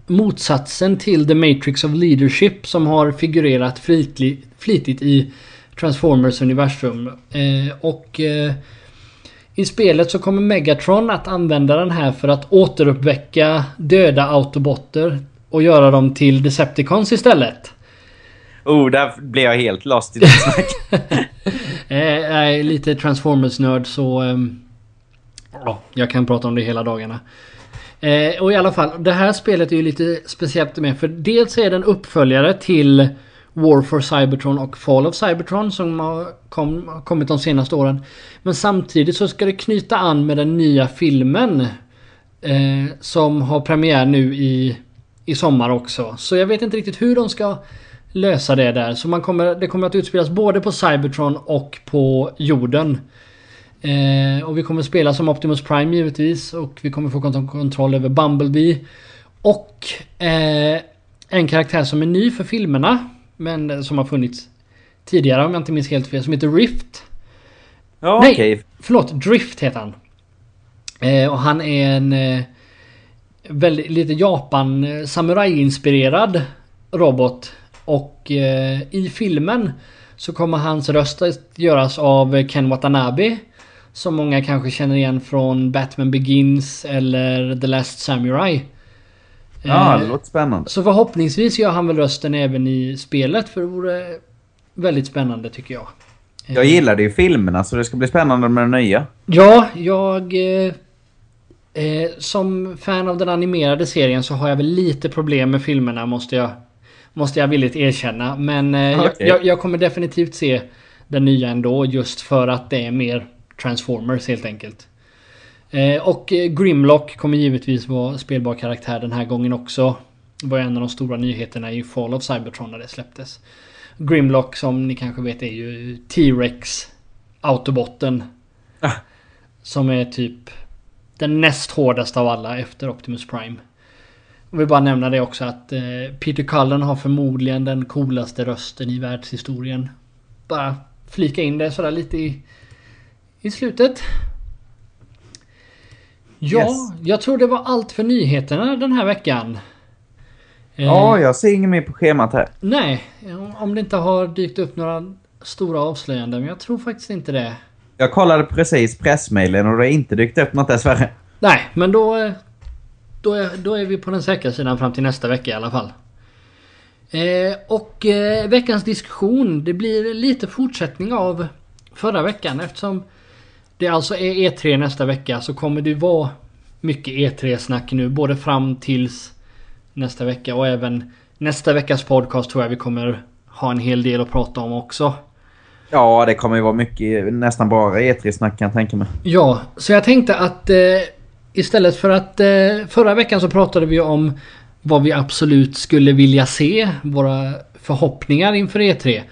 motsatsen till The Matrix of Leadership som har figurerat flitigt, flitigt i Transformers universum. Eh, och eh, i spelet så kommer Megatron att använda den här för att återuppväcka döda autobotter och göra dem till Decepticons istället. Oh, där blev jag helt lost i det [laughs] snack. Eh, Jag är lite Transformers-nörd så... Ehm, ja, jag kan prata om det hela dagarna. Eh, och i alla fall, det här spelet är ju lite speciellt med för dels är det en uppföljare till War for Cybertron och Fall of Cybertron som har kom, kommit de senaste åren. Men samtidigt så ska det knyta an med den nya filmen. Eh, som har premiär nu i, i sommar också. Så jag vet inte riktigt hur de ska lösa det där. Så man kommer, det kommer att utspelas både på Cybertron och på jorden. Eh, och vi kommer spela som Optimus Prime givetvis. Och vi kommer få kont kontroll över Bumblebee. Och eh, en karaktär som är ny för filmerna. Men som har funnits tidigare om jag inte minns helt fel. Som heter Rift. Ja, Nej, okej. förlåt. Drift heter han. Eh, och han är en eh, väldigt lite Japan eh, samurai-inspirerad robot. Och eh, i filmen så kommer hans röst att göras av Ken Watanabe. Som många kanske känner igen från Batman Begins eller The Last Samurai. Ja, Eh, det låter spännande. så förhoppningsvis gör han väl rösten även i spelet för det vore väldigt spännande tycker jag. Jag gillade ju filmerna så det ska bli spännande med det nya. Ja, jag... Eh, eh, som fan av den animerade serien så har jag väl lite problem med filmerna måste jag... Måste jag villigt erkänna. Men eh, jag, Okej. jag, jag kommer definitivt se den nya ändå just för att det är mer Transformers helt enkelt. Eh, och eh, Grimlock kommer givetvis vara spelbar karaktär den här gången också. Det var en av de stora nyheterna i Fall of Cybertron när det släpptes. Grimlock som ni kanske vet är ju T-Rex Autobotten. Ah. Som är typ den näst hårdaste av alla efter Optimus Prime. Jag vill bara nämna det också att eh, Peter Cullen har förmodligen den coolaste rösten i världshistorien. Bara flika in det sådär lite i, i slutet. Ja, Yes. jag tror det var allt för nyheterna den här veckan. Eh, Ja, jag ser inget mer på schemat här. Nej, om det inte har dykt upp några stora avslöjanden. Men jag tror faktiskt inte det. Jag kollade precis pressmailen och det har inte dykt upp något dessvärre. Nej, men då... Då är, då är vi på den säkra sidan fram till nästa vecka i alla fall. Eh, och eh, veckans diskussion, det blir lite fortsättning av förra veckan eftersom det alltså är E3 nästa vecka så kommer det vara mycket E3-snack nu både fram tills nästa vecka och även nästa veckas podcast tror jag vi kommer ha en hel del att prata om också. Ja, det kommer ju vara mycket, nästan bara E3-snack kan jag tänka mig. Ja, så jag tänkte att eh, istället för att eh, förra veckan så pratade vi om vad vi absolut skulle vilja se, våra förhoppningar inför E3.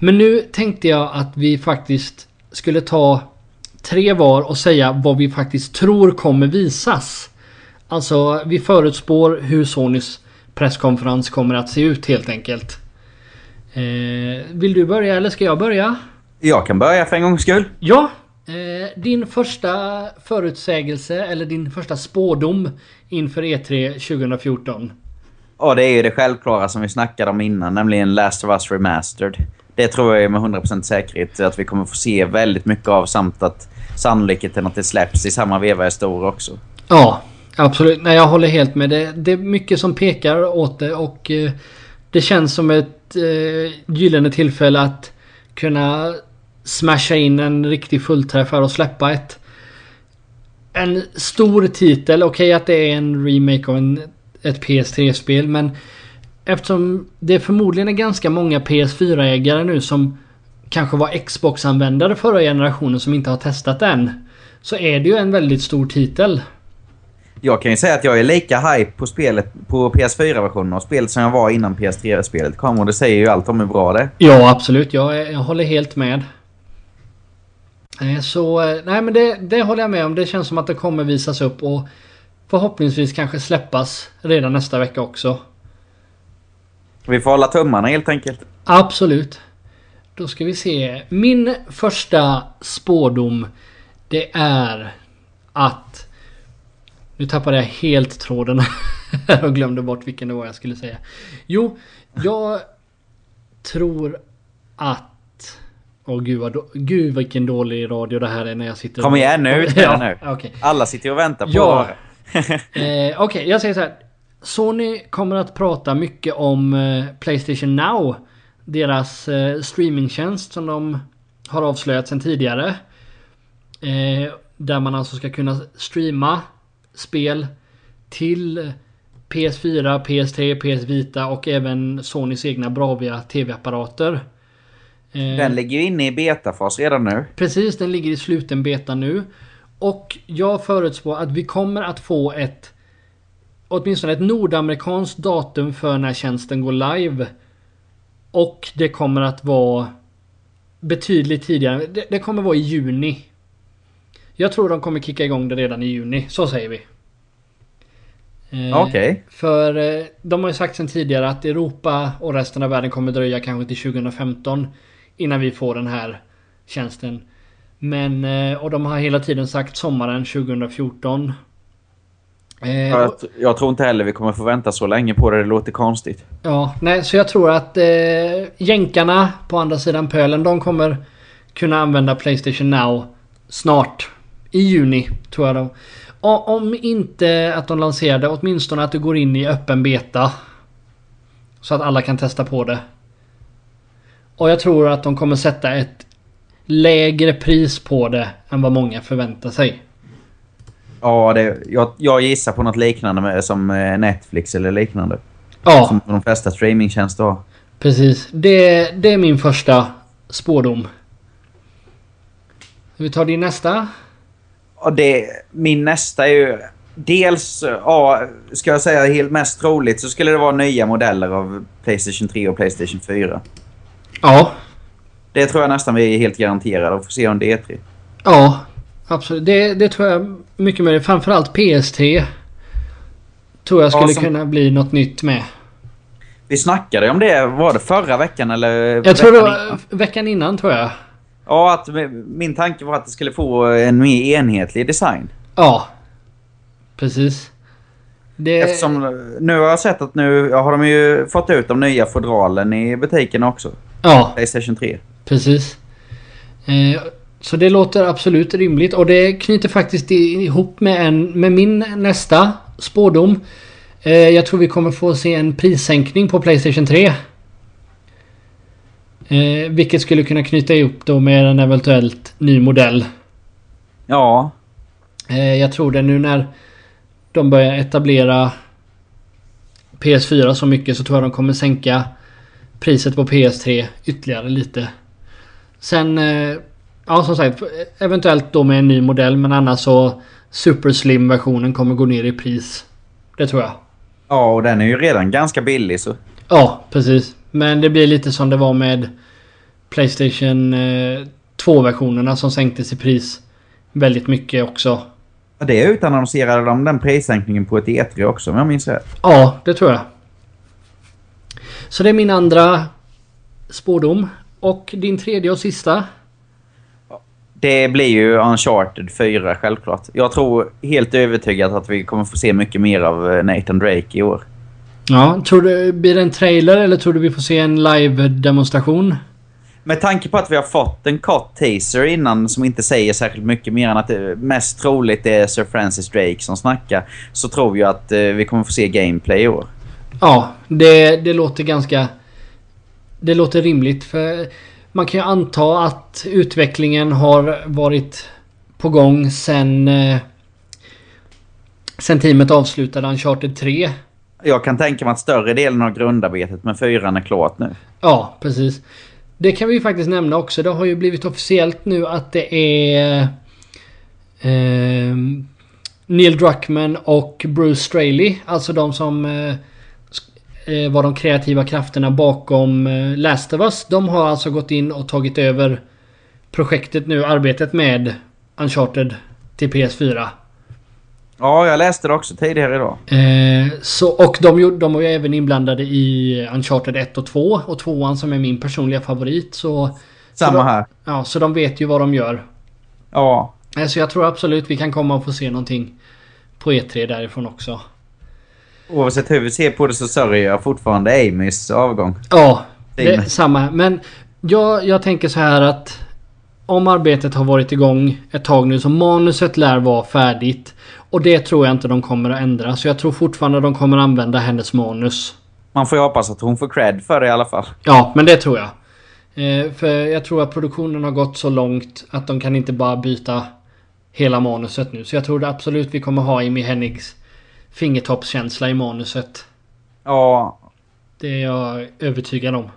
Men nu tänkte jag att vi faktiskt skulle ta tre var och säga vad vi faktiskt tror kommer visas. Alltså, vi förutspår hur Sonys presskonferens kommer att se ut helt enkelt. Eh, vill du börja eller ska jag börja? Jag kan börja för en gångs skull. Ja, din första förutsägelse eller din första spådom inför E E3 2014. Och det är ju det självklara som vi snackade om innan, nämligen Last of Us Remastered. Det tror jag är med 100% säkerhet att vi kommer få se väldigt mycket av samt att sannolikheten att det släpps i samma veva är stor också. Ja, absolut. Nej, jag håller helt med. Det, det är mycket som pekar åt det och eh, det känns som ett eh, gyllene tillfälle att kunna smasha in en riktig fullträffare och släppa ett en stor titel. Okej att det är en remake av en, ett PS3-spel men eftersom det förmodligen är ganska många PS4-ägare nu som kanske var Xbox-användare förra generationen som inte har testat den. Så är det ju en väldigt stor titel. Jag kan ju säga att jag är lika hype på spelet på PS4-versionen och spelet som jag var innan PS3-spelet kom och det säger ju allt om hur bra det är. Ja, absolut. Jag, jag håller helt med. Eh, Så, eh, nej men det, det håller jag med om. Det känns som att det kommer visas upp och förhoppningsvis kanske släppas redan nästa vecka också. Vi får hålla tummarna helt enkelt. Absolut. Då ska vi se. Min första spådom det är att... Nu tappade jag helt tråden och glömde bort vilken det var jag skulle säga. Jo, jag tror att... Åh gud, vad gud vilken dålig radio det här är när jag sitter... Kom igen nu, spela [laughs] nu. Okej. Alla sitter och väntar på Ja. [laughs] Eh, Okej, jag säger så här. Sony kommer att prata mycket om eh, Playstation Now. Deras eh, streamingtjänst som de har avslöjat sedan tidigare. Eh, där man alltså ska kunna streama spel till PS4, PS3, PS Vita och även Sonys egna Bravia TV-apparater. Eh, den ligger ju inne i betafas redan nu. Precis, den ligger i sluten beta nu. Och jag förutspår att vi kommer att få ett åtminstone ett nordamerikanskt datum för när tjänsten går live. Och det kommer att vara betydligt tidigare. Det, det kommer vara i juni. Jag tror de kommer kicka igång det redan i juni. Så säger vi. Eh, Okej. Okay. För eh, de har ju sagt sen tidigare att Europa och resten av världen kommer dröja kanske till 2015. Innan vi får den här tjänsten. Men, eh, och de har hela tiden sagt sommaren 2014. Eh, jag, jag, tror inte heller vi kommer få vänta så länge på det. Det låter konstigt. Ja, nej, så jag tror att eh, jänkarna på andra sidan pölen, de kommer kunna använda Playstation Now snart. I juni, tror jag då. Om inte att de lanserar det, åtminstone att det går in i öppen beta. Så att alla kan testa på det. Och jag tror att de kommer sätta ett lägre pris på det än vad många förväntar sig. Ja, det, jag, jag gissar på något liknande med, som eh, Netflix eller liknande. Ja. Som de flesta streamingtjänster har. Precis. Det, det är min första spårdom. Vi tar din nästa. Ja, det, min nästa är ju... Dels, ja, ska jag säga helt mest troligt så skulle det vara nya modeller av Playstation 3 och Playstation 4. Ja. Det tror jag nästan vi är helt garanterade att få se under E3. Ja, absolut. Det, det tror jag mycket möjligt. Framförallt PS3. Tror jag skulle ja, som... kunna bli något nytt med. Vi snackade om det, var det förra veckan eller? Jag tror det var innan? veckan innan tror jag. Ja, att min tanke var att det skulle få en mer enhetlig design. Ja. Precis. Det... Eftersom nu har jag sett att nu har de ju fått ut de nya fodralen i butiken också. Ja. Playstation 3. Precis. Eh, så det låter absolut rimligt och det knyter faktiskt ihop med, en, med min nästa spådom. Eh, jag tror vi kommer få se en prissänkning på Playstation 3. Eh, vilket skulle kunna knyta ihop då med en eventuellt ny modell. Ja. Eh, jag tror det nu när de börjar etablera PS4 så mycket så tror jag de kommer sänka priset på PS3 ytterligare lite. Sen eh, Ja, som sagt. Eventuellt då med en ny modell. Men annars så Super Slim versionen kommer gå ner i pris. Det tror jag. Ja, och den är ju redan ganska billig så. Ja, precis. Men det blir lite som det var med Playstation 2-versionerna eh, som sänktes i pris väldigt mycket också. Ja, det utannonserade de den prissänkningen på ett E3 också om jag minns rätt. Ja, det tror jag. Så det är min andra spårdom. Och din tredje och sista? Det blir ju Uncharted 4 självklart. Jag tror helt övertygad att vi kommer få se mycket mer av eh, Nathan Drake i år. Ja, tror du blir det en trailer eller tror du vi får se en live-demonstration? Med tanke på att vi har fått en kort teaser innan som inte säger särskilt mycket mer än att det mest troligt är Sir Francis Drake som snackar så tror jag att eh, vi kommer få se gameplay i år. Ja, det, det låter ganska... Det låter rimligt för man kan ju anta att utvecklingen har varit på gång sen... Eh, sen teamet avslutade Uncharted 3. Jag kan tänka mig att större delen av grundarbetet med fyran är klart nu. Ja, precis. Det kan vi ju faktiskt nämna också. Det har ju blivit officiellt nu att det är... Eh, Neil Druckman och Bruce Straley. Alltså de som eh, eh, var de kreativa krafterna bakom eh, Last of Us. De har alltså gått in och tagit över projektet nu, arbetet med Uncharted till PS4. Ja, jag läste det också tidigare idag. Eh, så, och de, de var ju även inblandade i Uncharted 1 och 2. Och 2 som är min personliga favorit. Så, Samma så de, här. Ja, så de vet ju vad de gör. Ja. Eh, så jag tror absolut vi kan komma och få se någonting på E3 därifrån också. Oavsett hur vi ser på det så sörjer jag fortfarande Amys avgång. Ja, samma. Men jag, jag tänker så här att om arbetet har varit igång ett tag nu så manuset lär vara färdigt. Och det tror jag inte de kommer att ändra. Så jag tror fortfarande de kommer att använda hennes manus. Man får ju hoppas att hon får cred för det i alla fall. Ja, men det tror jag. Eh, för jag tror att produktionen har gått så långt att de kan inte bara byta hela manuset nu. Så jag tror absolut vi kommer ha Amy Hennigs fingertoppskänsla i manuset. Ja, Det är jag övertygad om.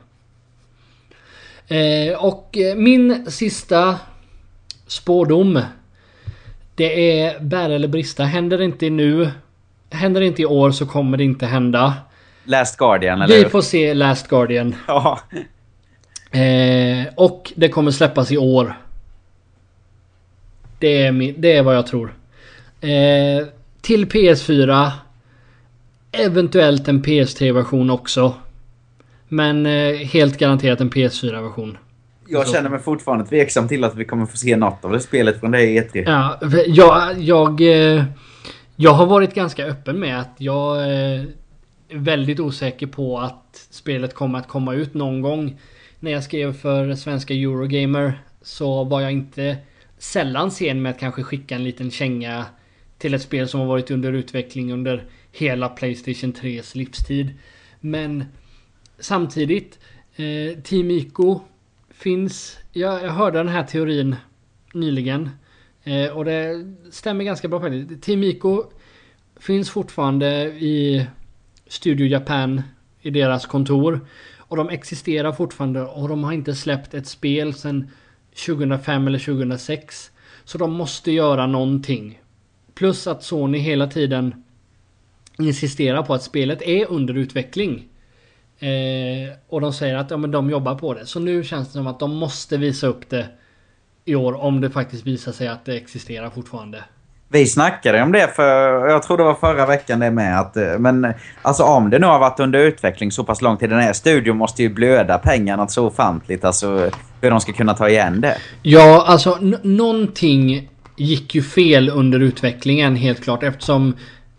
Eh, och eh, min sista spårdom. Det är bära eller brista. Händer det inte nu. Händer det inte i år så kommer det inte hända. Last Guardian, eller Vi får se Last Guardian. [laughs] Ja. Eh, och det kommer släppas i år. Det är, min, det är vad jag tror. Eh, till PS4. Eventuellt en PS3-version också. Men eh, helt garanterat en PS4-version. Jag känner mig fortfarande tveksam till att vi kommer få se något av det spelet från det E3. Ja, jag, jag, eh, jag har varit ganska öppen med att jag eh, är väldigt osäker på att spelet kommer att komma ut någon gång. När jag skrev för svenska Eurogamer så var jag inte sällan sen med att kanske skicka en liten känga till ett spel som har varit under utveckling under hela Playstation 3s livstid. Men samtidigt, eh, Team Ico finns... Jag, jag hörde den här teorin nyligen. Eh, och det stämmer ganska bra faktiskt. Team Ico finns fortfarande i Studio Japan i deras kontor. Och de existerar fortfarande och de har inte släppt ett spel sedan 2005 eller 2006. Så de måste göra någonting. Plus att Sony hela tiden insisterar på att spelet är under utveckling. Eh, och de säger att ja, men de jobbar på det. Så nu känns det som att de måste visa upp det i år om det faktiskt visar sig att det existerar fortfarande. Vi snackade om det för, jag tror det var förra veckan det med att, eh, men alltså om det nu har varit under utveckling så pass lång tid, den här studion måste ju blöda pengarna så ofantligt, alltså hur de ska kunna ta igen det. Ja, alltså någonting gick ju fel under utvecklingen helt klart eftersom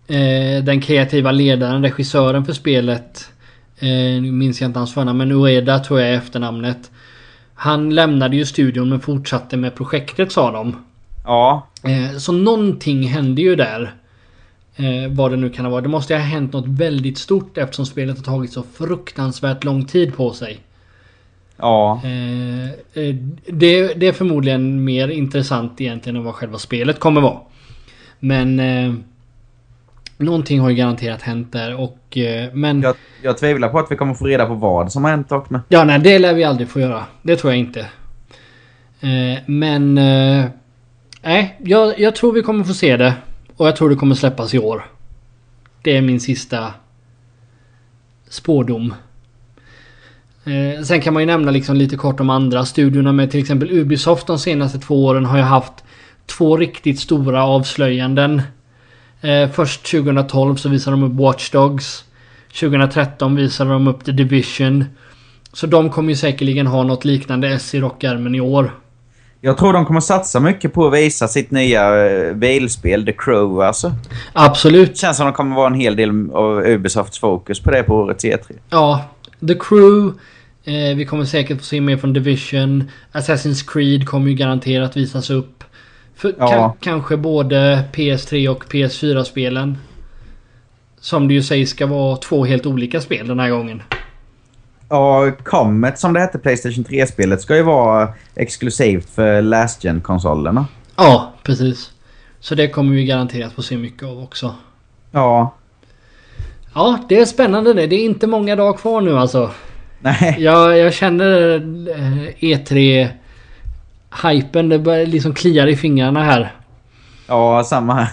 eh, den kreativa ledaren, regissören för spelet, eh, nu minns jag inte hans förnamn, men Ueda tror jag är efternamnet. Han lämnade ju studion men fortsatte med projektet sa de. Ja, Eh, så någonting hände ju där. Eh, vad det nu kan ha varit. Det måste ha hänt något väldigt stort eftersom spelet har tagit så fruktansvärt lång tid på sig. ja. Eh, det, det är förmodligen mer intressant egentligen än vad själva spelet kommer vara. Men eh, Någonting har ju garanterat hänt där och eh, men... Jag, jag tvivlar på att vi kommer få reda på vad som har hänt dock. Men... Ja, nej, det lär vi aldrig få göra. Det tror jag inte. Eh, men... Eh, nej, jag, jag tror vi kommer få se det. Och jag tror det kommer släppas i år. Det är min sista spårdom. Eh, sen kan man ju nämna liksom lite kort om andra studiorna med till exempel Ubisoft de senaste två åren har ju haft två riktigt stora avslöjanden. Eh, först 2012 så visade de upp Watch Dogs. 2013 visade de upp The Division. Så de kommer ju säkerligen ha något liknande S i rockärmen i år. Jag tror de kommer satsa mycket på att visa sitt nya eh, bilspel, The Crow alltså. Det Absolut. känns som att det kommer vara en hel del av Ubisofts fokus på det på årets E3. Ja, The Crew. Eh, vi kommer säkert få se mer från Division. Assassin's Creed kommer ju garanterat visas upp. För Ja. ka- kanske både PS3 och PS4-spelen. Som det ju sägs ska vara två helt olika spel den här gången. Ja, Comet som det hette, Playstation 3-spelet, ska ju vara exklusivt för Last Gen-konsolerna. Ja, precis. Så det kommer vi garanterat få se mycket av också. Ja. Ja, det är spännande det. Det är inte många dagar kvar nu alltså. Nej. Jag, jag känner eh, E3 Hypen, det börjar liksom kliar i fingrarna här. Ja, samma här.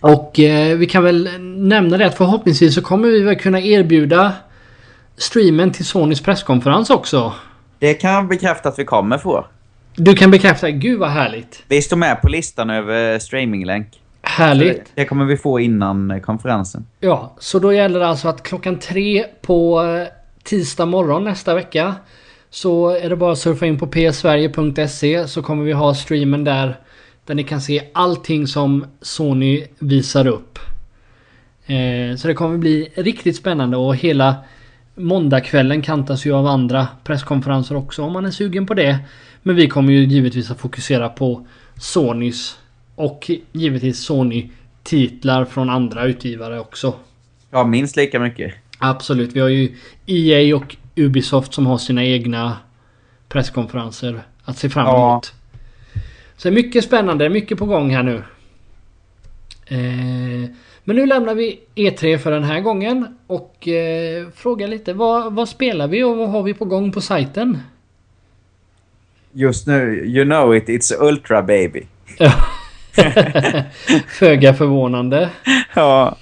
Och eh, vi kan väl nämna det att förhoppningsvis så kommer vi väl kunna erbjuda streamen till Sonys presskonferens också. Det kan jag bekräfta att vi kommer få. Du kan bekräfta, gud vad härligt. Vi står med på listan över streaminglänk. Härligt. Det kommer vi få innan eh, konferensen. Ja, så då gäller det alltså att klockan tre på eh, tisdag morgon nästa vecka så är det bara att surfa in på psverige.se så kommer vi ha streamen där där ni kan se allting som Sony visar upp. Eh, så det kommer bli riktigt spännande och hela måndagskvällen kantas ju av andra presskonferenser också om man är sugen på det. Men vi kommer ju givetvis att fokusera på Sonys och givetvis Sony-titlar från andra utgivare också. Ja, minst lika mycket. Absolut. Vi har ju EA och Ubisoft som har sina egna presskonferenser att se fram Ja. emot. Så mycket spännande, mycket på gång här nu. Eh, men nu lämnar vi E3 för den här gången och eh, frågar lite vad, vad spelar vi och vad har vi på gång på sajten? Just nu, you know it, it's Ultra Baby. [laughs] Föga förvånande. Ja.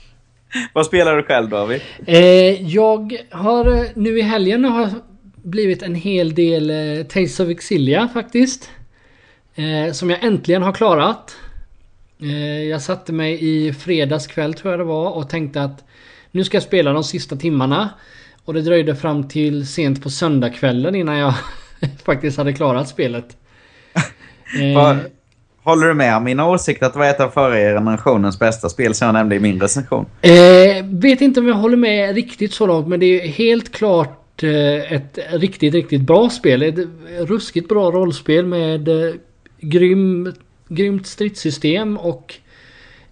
[laughs] Vad spelar du själv David? Eh, jag har eh, nu i helgen har blivit en hel del eh, Tales of Exilia faktiskt. Eh, som jag äntligen har klarat. Eh, jag satte mig i fredags kväll tror jag det var och tänkte att nu ska jag spela de sista timmarna. Och det dröjde fram till sent på söndagskvällen innan jag [laughs] faktiskt hade klarat spelet. [laughs] Håller du med om mina åsikter att det var ett av förra generationens bästa spel som jag nämnde i min recension? Eh, vet inte om jag håller med riktigt så långt men det är helt klart eh, ett riktigt, riktigt bra spel. Ett ruskigt bra rollspel med eh, grym, grymt stridssystem och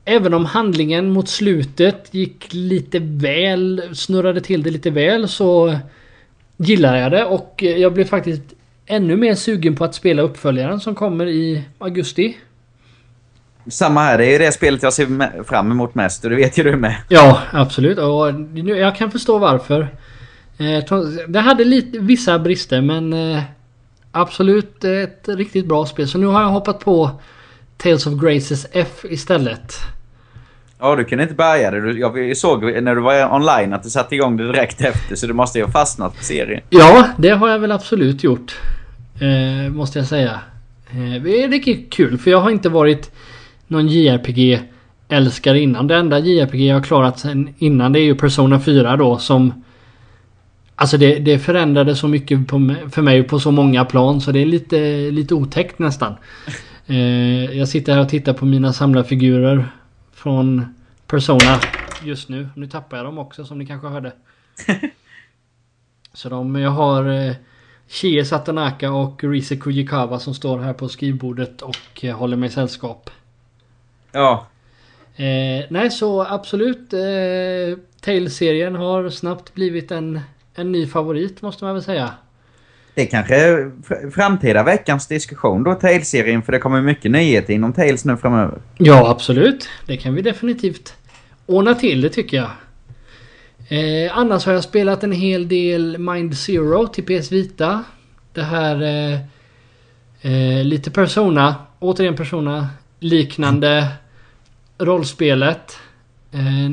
även om handlingen mot slutet gick lite väl, snurrade till det lite väl så gillar jag det och jag blev faktiskt ännu mer sugen på att spela uppföljaren som kommer i augusti. Samma här, det är ju det spelet jag ser fram emot mest och det vet ju du med. Ja, absolut. Och jag kan förstå varför. Eh, det hade lite, vissa brister men eh, absolut ett riktigt bra spel. Så nu har jag hoppat på Tales of Graces F istället. Ja, du kunde inte bärga det. Jag såg när du var online att du satte igång det direkt efter så du måste ju ha fastnat på serien. Ja, det har jag väl absolut gjort. Eh, måste jag säga. Eh, det är riktigt kul för jag har inte varit någon JRPG älskare innan. Det enda JRPG jag har klarat sen innan det är ju Persona 4 då som Alltså det, det förändrade så mycket på, för mig på så många plan så det är lite, lite otäckt nästan. [laughs] Eh, jag sitter här och tittar på mina samlarfigurer från Persona just nu. Nu tappar jag dem också som ni kanske hörde. [laughs] så de, jag har eh, Chie Satanaka och Rise Kujikawa som står här på skrivbordet och eh, håller mig sällskap. Ja. Eh, nej så absolut. Eh, Tales-serien har snabbt blivit en, en ny favorit måste man väl säga. Det är kanske framtida veckans diskussion då, Tales-serien. För det kommer mycket nyheter inom Tales nu framöver. Ja, absolut. Det kan vi definitivt ordna till det tycker jag. Eh, annars har jag spelat en hel del Mind Zero till PS Vita. Det här eh, eh, lite Persona, återigen Persona liknande rollspelet.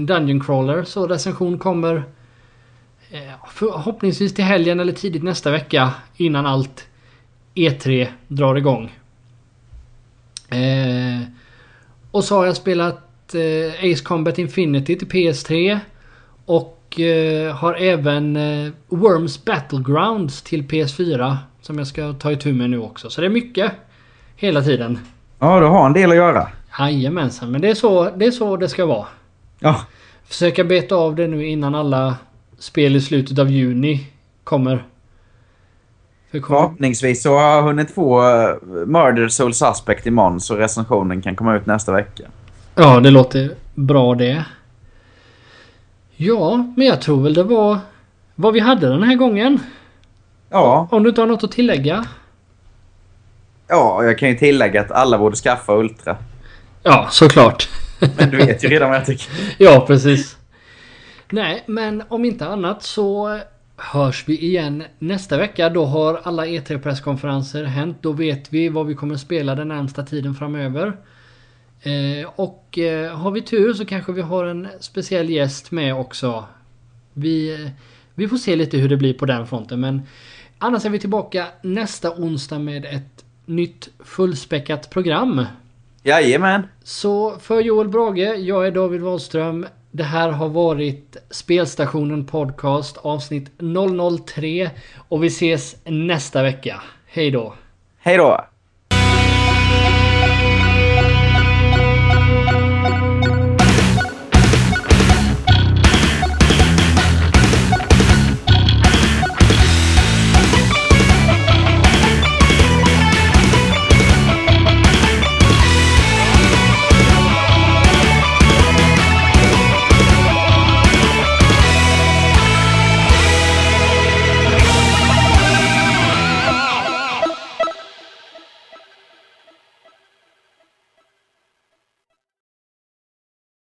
Dungeon Crawler. Så recension kommer eh, förhoppningsvis till helgen eller tidigt nästa vecka innan allt E3 drar igång. Eh, och så har jag spelat eh, Ace Combat Infinity till PS3. Och eh, har även eh, Worms Battlegrounds till PS4. Som jag ska ta itu med nu också. Så det är mycket. Hela tiden. Ja, du har en del att göra. Jajamensan, men det är, så, det är så det ska vara. Ja. Försöka beta av det nu innan alla spel i slutet av juni kommer. För kom... Förhoppningsvis så har jag hunnit få uh, Murder Soul Suspect imorgon så recensionen kan komma ut nästa vecka. Ja, det låter bra det. Ja, men jag tror väl det var vad vi hade den här gången. Ja. Om du inte har något att tillägga? Ja, jag kan ju tillägga att alla borde skaffa Ultra. Ja, såklart. Men du vet ju redan vad jag tycker. [laughs] ja, precis. Nej, men om inte annat så hörs vi igen nästa vecka. Då har alla E3-presskonferenser hänt. Då vet vi vad vi kommer spela den närmsta tiden framöver. Eh, och eh, har vi tur så kanske vi har en speciell gäst med också. Vi, vi får se lite hur det blir på den fronten. Men annars är vi tillbaka nästa onsdag med ett nytt fullspäckat program. Jajamän. Så för Joel Brage, jag är David Wahlström. Det här har varit Spelstationen Podcast avsnitt 003 och vi ses nästa vecka. Hej då! Hej då!